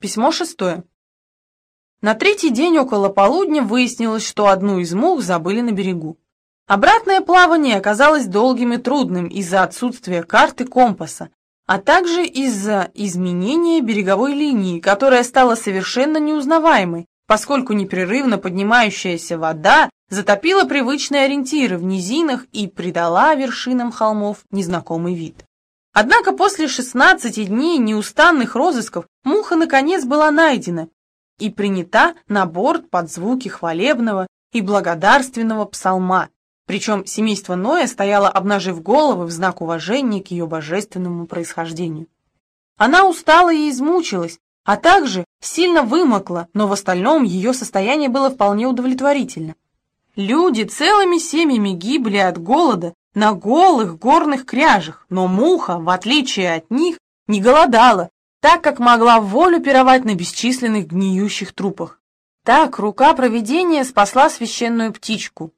Письмо шестое. На третий день около полудня выяснилось, что одну из мух забыли на берегу. Обратное плавание оказалось долгим и трудным из-за отсутствия карты компаса, а также из-за изменения береговой линии, которая стала совершенно неузнаваемой, поскольку непрерывно поднимающаяся вода затопила привычные ориентиры в низинах и придала вершинам холмов незнакомый вид. Однако после 16 дней неустанных розысков муха наконец была найдена и принята на борт под звуки хвалебного и благодарственного псалма, причем семейство Ноя стояло, обнажив головы в знак уважения к ее божественному происхождению. Она устала и измучилась, а также сильно вымокла, но в остальном ее состояние было вполне удовлетворительно. Люди целыми семьями гибли от голода на голых горных кряжах, но муха, в отличие от них, не голодала, так как могла в волю пировать на бесчисленных гниющих трупах. Так рука провидения спасла священную птичку.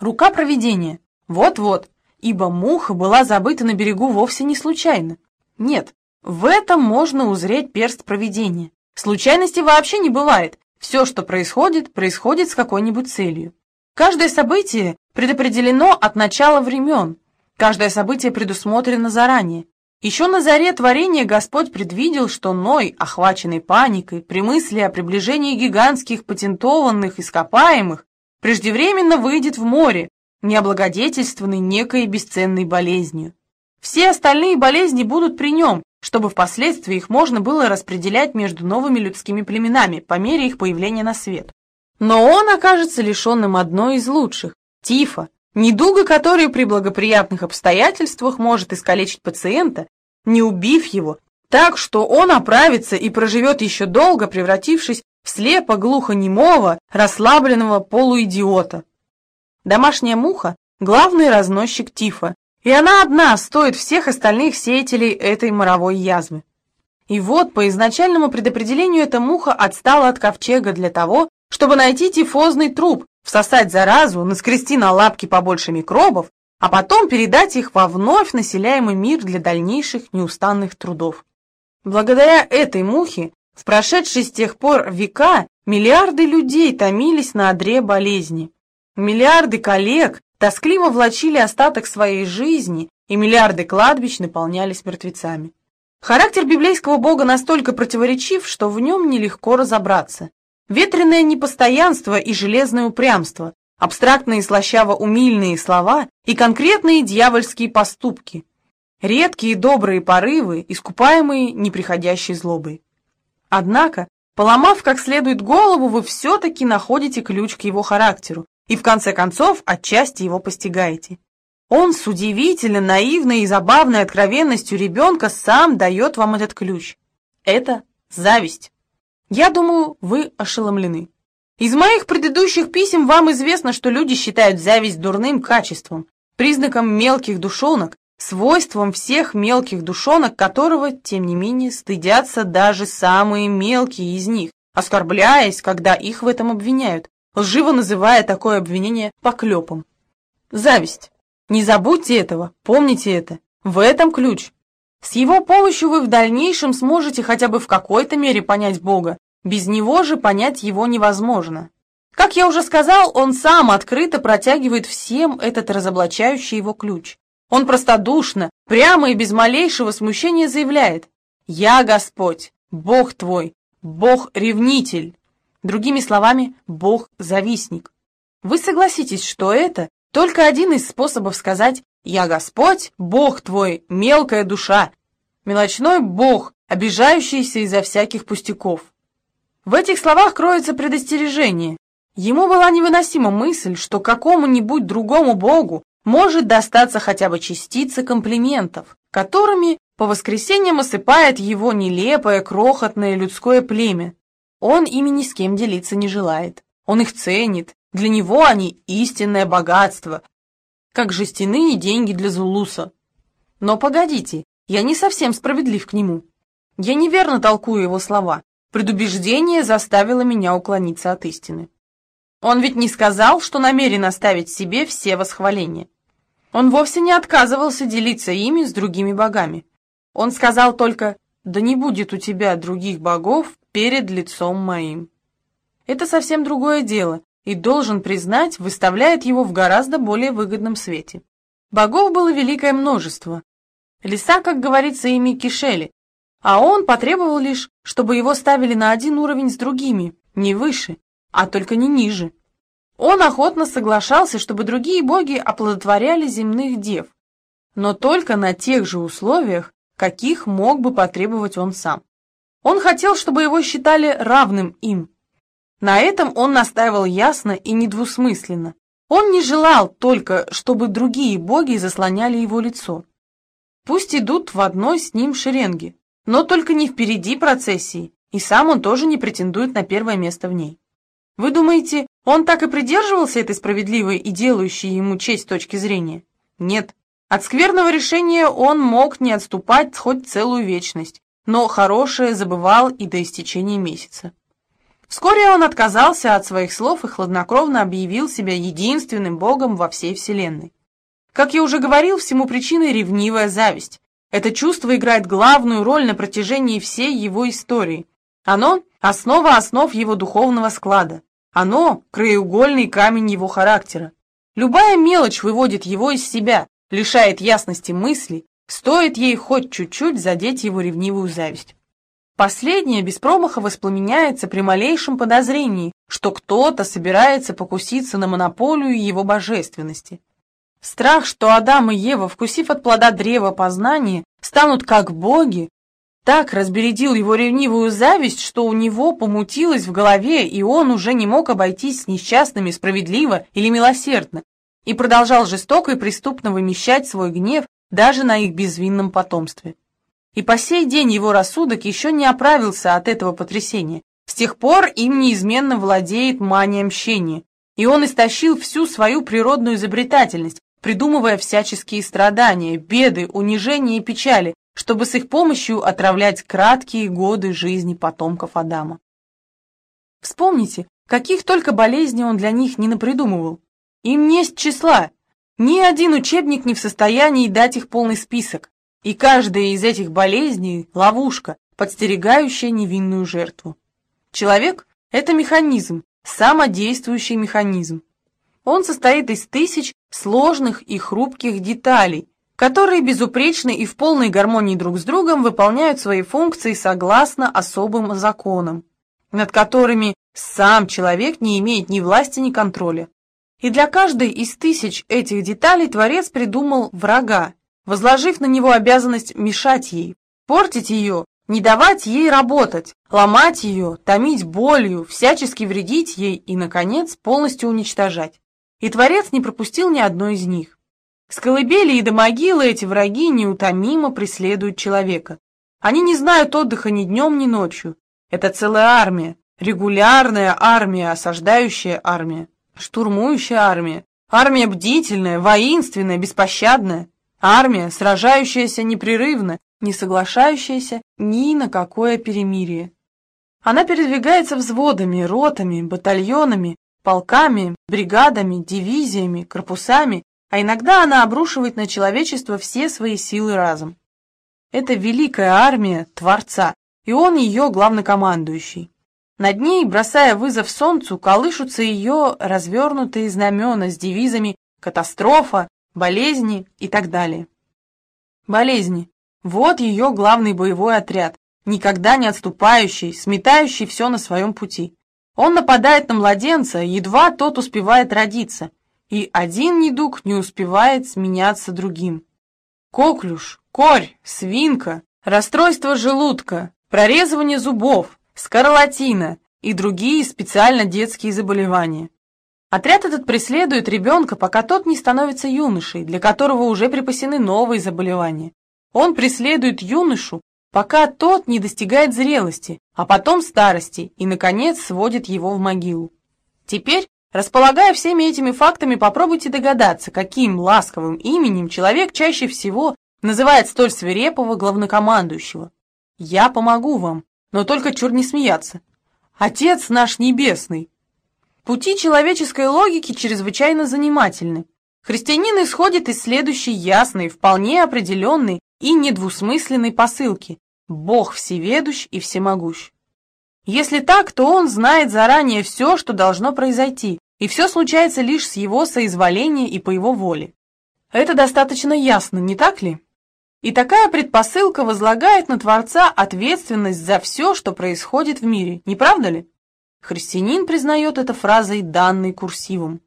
Рука провидения. Вот-вот, ибо муха была забыта на берегу вовсе не случайно. Нет, в этом можно узреть перст провидения. Случайности вообще не бывает. Все, что происходит, происходит с какой-нибудь целью. Каждое событие предопределено от начала времен, каждое событие предусмотрено заранее. Еще на заре творения Господь предвидел, что Ной, охваченный паникой, при мысли о приближении гигантских патентованных ископаемых, преждевременно выйдет в море, необлагодетельствованный некой бесценной болезнью. Все остальные болезни будут при нем, чтобы впоследствии их можно было распределять между новыми людскими племенами по мере их появления на свет. Но он окажется лишенным одной из лучших – тифа, недуга, который при благоприятных обстоятельствах может искалечить пациента, не убив его, так что он оправится и проживет еще долго, превратившись в слепо-глухонемого, расслабленного полуидиота. Домашняя муха – главный разносчик тифа, и она одна стоит всех остальных сеятелей этой моровой язвы. И вот по изначальному предопределению эта муха отстала от ковчега для того, чтобы найти тифозный труп, всосать заразу, наскрести на лапки побольше микробов, а потом передать их во вновь населяемый мир для дальнейших неустанных трудов. Благодаря этой мухе в прошедшие с тех пор века миллиарды людей томились на одре болезни. Миллиарды коллег тоскливо влачили остаток своей жизни, и миллиарды кладбищ наполнялись мертвецами. Характер библейского бога настолько противоречив, что в нем нелегко разобраться. Ветреное непостоянство и железное упрямство, абстрактные слащаво-умильные слова и конкретные дьявольские поступки, редкие добрые порывы, искупаемые неприходящей злобой. Однако, поломав как следует голову, вы все-таки находите ключ к его характеру и в конце концов отчасти его постигаете. Он с удивительно наивной и забавной откровенностью ребенка сам дает вам этот ключ. Это зависть. Я думаю, вы ошеломлены. Из моих предыдущих писем вам известно, что люди считают зависть дурным качеством, признаком мелких душонок, свойством всех мелких душонок, которого, тем не менее, стыдятся даже самые мелкие из них, оскорбляясь, когда их в этом обвиняют, лживо называя такое обвинение поклепом. Зависть. Не забудьте этого, помните это. В этом ключ. С его помощью вы в дальнейшем сможете хотя бы в какой-то мере понять Бога, без него же понять его невозможно. Как я уже сказал, он сам открыто протягивает всем этот разоблачающий его ключ. Он простодушно, прямо и без малейшего смущения заявляет «Я Господь, Бог твой, Бог-ревнитель». Другими словами, Бог-завистник. Вы согласитесь, что это только один из способов сказать «Я Господь, Бог твой, мелкая душа, мелочной Бог, обижающийся из-за всяких пустяков». В этих словах кроется предостережение. Ему была невыносима мысль, что какому-нибудь другому Богу может достаться хотя бы частица комплиментов, которыми по воскресеньям осыпает его нелепое, крохотное людское племя. Он ими ни с кем делиться не желает. Он их ценит, для него они истинное богатство, как жестяные деньги для Зулуса. Но погодите, я не совсем справедлив к нему. Я неверно толкую его слова. Предубеждение заставило меня уклониться от истины. Он ведь не сказал, что намерен оставить себе все восхваления. Он вовсе не отказывался делиться ими с другими богами. Он сказал только «Да не будет у тебя других богов перед лицом моим. Это совсем другое дело, и, должен признать, выставляет его в гораздо более выгодном свете. Богов было великое множество. Леса, как говорится, ими кишели, а он потребовал лишь, чтобы его ставили на один уровень с другими, не выше, а только не ниже. Он охотно соглашался, чтобы другие боги оплодотворяли земных дев, но только на тех же условиях, каких мог бы потребовать он сам. Он хотел, чтобы его считали равным им. На этом он настаивал ясно и недвусмысленно. Он не желал только, чтобы другие боги заслоняли его лицо. Пусть идут в одной с ним шеренге, но только не впереди процессии, и сам он тоже не претендует на первое место в ней. Вы думаете, он так и придерживался этой справедливой и делающей ему честь точки зрения? Нет. От скверного решения он мог не отступать хоть целую вечность, но хорошее забывал и до истечения месяца. Вскоре он отказался от своих слов и хладнокровно объявил себя единственным богом во всей вселенной. Как я уже говорил, всему причиной ревнивая зависть. Это чувство играет главную роль на протяжении всей его истории. Оно – основа основ его духовного склада. Оно – краеугольный камень его характера. Любая мелочь выводит его из себя, лишает ясности мысли, стоит ей хоть чуть-чуть задеть его ревнивую зависть. Последнее без промаха воспламеняется при малейшем подозрении, что кто-то собирается покуситься на монополию его божественности. Страх, что Адам и Ева, вкусив от плода древа познания, станут как боги, так разбередил его ревнивую зависть, что у него помутилось в голове, и он уже не мог обойтись с несчастными справедливо или милосердно, и продолжал жестоко и преступно вымещать свой гнев даже на их безвинном потомстве. И по сей день его рассудок еще не оправился от этого потрясения. С тех пор им неизменно владеет мания мщения, и он истощил всю свою природную изобретательность, придумывая всяческие страдания, беды, унижения и печали, чтобы с их помощью отравлять краткие годы жизни потомков Адама. Вспомните, каких только болезней он для них не напридумывал. Им несть числа. Ни один учебник не в состоянии дать их полный список, и каждая из этих болезней – ловушка, подстерегающая невинную жертву. Человек – это механизм, самодействующий механизм. Он состоит из тысяч сложных и хрупких деталей, которые безупречно и в полной гармонии друг с другом выполняют свои функции согласно особым законам, над которыми сам человек не имеет ни власти, ни контроля. И для каждой из тысяч этих деталей Творец придумал врага, возложив на него обязанность мешать ей, портить ее, не давать ей работать, ломать ее, томить болью, всячески вредить ей и, наконец, полностью уничтожать и Творец не пропустил ни одной из них. С колыбели и до могилы эти враги неутомимо преследуют человека. Они не знают отдыха ни днем, ни ночью. Это целая армия, регулярная армия, осаждающая армия, штурмующая армия, армия бдительная, воинственная, беспощадная, армия, сражающаяся непрерывно, не соглашающаяся ни на какое перемирие. Она передвигается взводами, ротами, батальонами, полками, бригадами, дивизиями, корпусами, а иногда она обрушивает на человечество все свои силы разом. Это великая армия Творца, и он ее главнокомандующий. Над ней, бросая вызов солнцу, колышутся ее развернутые знамена с девизами «катастрофа», «болезни» и так далее. Болезни. Вот ее главный боевой отряд, никогда не отступающий, сметающий все на своем пути. Он нападает на младенца, едва тот успевает родиться, и один недуг не успевает сменяться другим. Коклюш, корь, свинка, расстройство желудка, прорезывание зубов, скарлатина и другие специально детские заболевания. Отряд этот преследует ребенка, пока тот не становится юношей, для которого уже припасены новые заболевания. Он преследует юношу, пока тот не достигает зрелости, а потом старости и, наконец, сводит его в могилу. Теперь, располагая всеми этими фактами, попробуйте догадаться, каким ласковым именем человек чаще всего называет столь свирепого главнокомандующего. «Я помогу вам, но только чур не смеяться. Отец наш небесный». Пути человеческой логики чрезвычайно занимательны. Христианин исходит из следующей ясной, вполне определенной и недвусмысленной посылки. Бог всеведущ и всемогущ. Если так, то он знает заранее все, что должно произойти, и все случается лишь с его соизволения и по его воле. Это достаточно ясно, не так ли? И такая предпосылка возлагает на Творца ответственность за все, что происходит в мире, не правда ли? Христианин признает это фразой, данной курсивом.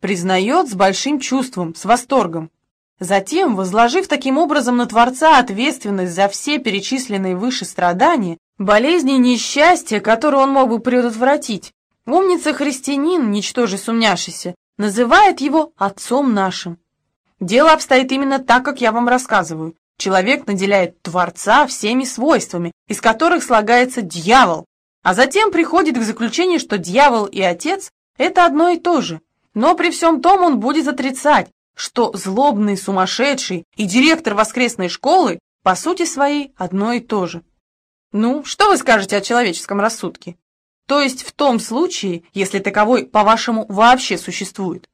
Признает с большим чувством, с восторгом. Затем, возложив таким образом на Творца ответственность за все перечисленные выше страдания, болезни и несчастья, которые он мог бы предотвратить, умница-христианин, ничтоже сумняшися, называет его «отцом нашим». Дело обстоит именно так, как я вам рассказываю. Человек наделяет Творца всеми свойствами, из которых слагается дьявол, а затем приходит к заключению, что дьявол и отец – это одно и то же. Но при всем том он будет отрицать, что злобный сумасшедший и директор воскресной школы по сути своей одно и то же. Ну, что вы скажете о человеческом рассудке? То есть в том случае, если таковой, по-вашему, вообще существует.